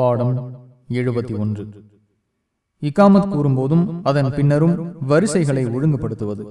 பாடம் எழுபத்தி ஒன்று. இக்காமத் கூறும்போதும் அதன் பின்னரும் வரிசைகளை ஒழுங்குபடுத்துவது.